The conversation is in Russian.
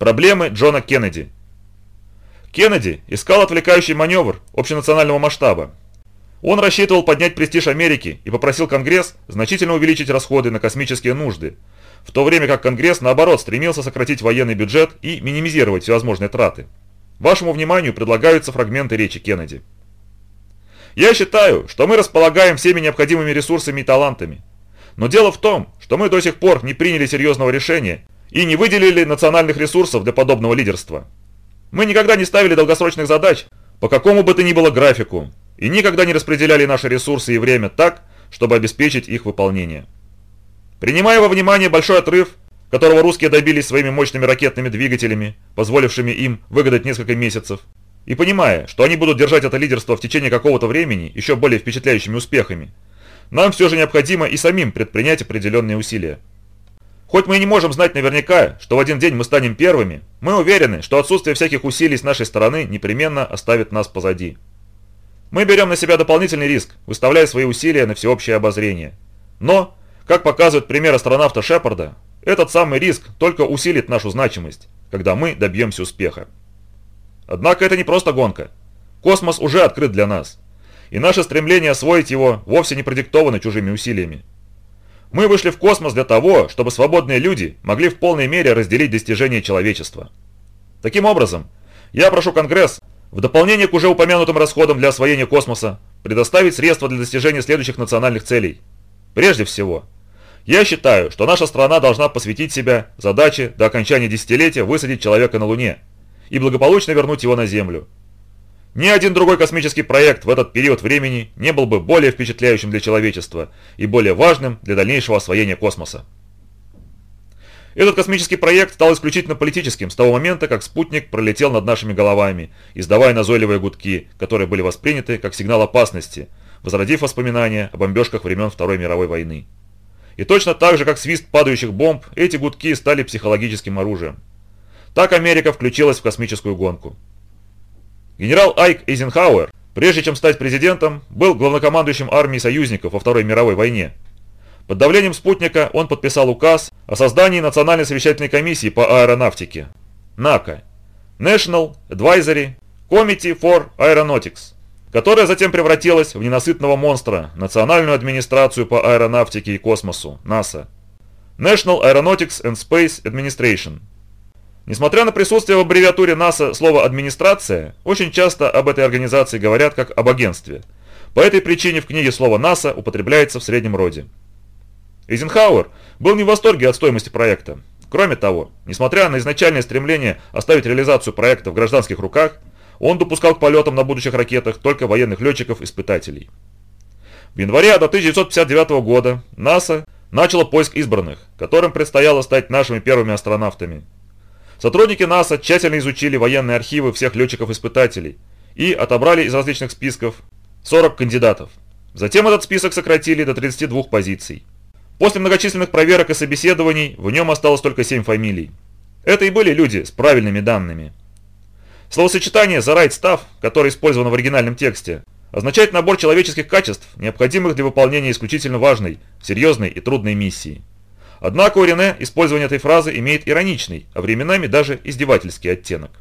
Проблемы Джона Кеннеди. Кеннеди искал отвлекающий маневр общенационального масштаба. Он рассчитывал поднять престиж Америки и попросил Конгресс значительно увеличить расходы на космические нужды, в то время как Конгресс, наоборот, стремился сократить военный бюджет и минимизировать всевозможные траты. Вашему вниманию предлагаются фрагменты речи Кеннеди. Я считаю, что мы располагаем всеми необходимыми ресурсами и талантами. Но дело в том, что мы до сих пор не приняли серьезного решения и не выделили национальных ресурсов для подобного лидерства. Мы никогда не ставили долгосрочных задач по какому бы то ни было графику и никогда не распределяли наши ресурсы и время так, чтобы обеспечить их выполнение. Принимая во внимание большой отрыв, которого русские добились своими мощными ракетными двигателями, позволившими им выгадать несколько месяцев, и понимая, что они будут держать это лидерство в течение какого-то времени еще более впечатляющими успехами, нам все же необходимо и самим предпринять определенные усилия. Хоть мы и не можем знать наверняка, что в один день мы станем первыми, мы уверены, что отсутствие всяких усилий с нашей стороны непременно оставит нас позади. Мы берем на себя дополнительный риск, выставляя свои усилия на всеобщее обозрение. Но, как показывает пример астронавта Шепарда, этот самый риск только усилит нашу значимость, когда мы добьемся успеха. Однако это не просто гонка. Космос уже открыт для нас и наше стремление освоить его вовсе не продиктовано чужими усилиями. Мы вышли в космос для того, чтобы свободные люди могли в полной мере разделить достижения человечества. Таким образом, я прошу Конгресс, в дополнение к уже упомянутым расходам для освоения космоса, предоставить средства для достижения следующих национальных целей. Прежде всего, я считаю, что наша страна должна посвятить себя задаче до окончания десятилетия высадить человека на Луне и благополучно вернуть его на Землю, ни один другой космический проект в этот период времени не был бы более впечатляющим для человечества и более важным для дальнейшего освоения космоса. Этот космический проект стал исключительно политическим с того момента, как спутник пролетел над нашими головами, издавая назойливые гудки, которые были восприняты как сигнал опасности, возродив воспоминания о бомбежках времен Второй мировой войны. И точно так же, как свист падающих бомб, эти гудки стали психологическим оружием. Так Америка включилась в космическую гонку. Генерал Айк Эйзенхауэр, прежде чем стать президентом, был главнокомандующим армии союзников во Второй мировой войне. Под давлением спутника он подписал указ о создании Национальной совещательной комиссии по аэронавтике НАКО National Advisory Committee for Aeronautics, которая затем превратилась в ненасытного монстра Национальную администрацию по аэронавтике и космосу НАСА National Aeronautics and Space Administration – Несмотря на присутствие в аббревиатуре НАСА слова «администрация», очень часто об этой организации говорят как об агентстве. По этой причине в книге слово «НАСА» употребляется в среднем роде. Эйзенхауэр был не в восторге от стоимости проекта. Кроме того, несмотря на изначальное стремление оставить реализацию проекта в гражданских руках, он допускал к полетам на будущих ракетах только военных летчиков-испытателей. В январе 1959 года НАСА начало поиск избранных, которым предстояло стать нашими первыми астронавтами – Сотрудники НАСА тщательно изучили военные архивы всех летчиков-испытателей и отобрали из различных списков 40 кандидатов. Затем этот список сократили до 32 позиций. После многочисленных проверок и собеседований в нем осталось только 7 фамилий. Это и были люди с правильными данными. Словосочетание «the right stuff», которое использовано в оригинальном тексте, означает набор человеческих качеств, необходимых для выполнения исключительно важной, серьезной и трудной миссии. Однако у Рене использование этой фразы имеет ироничный, а временами даже издевательский оттенок.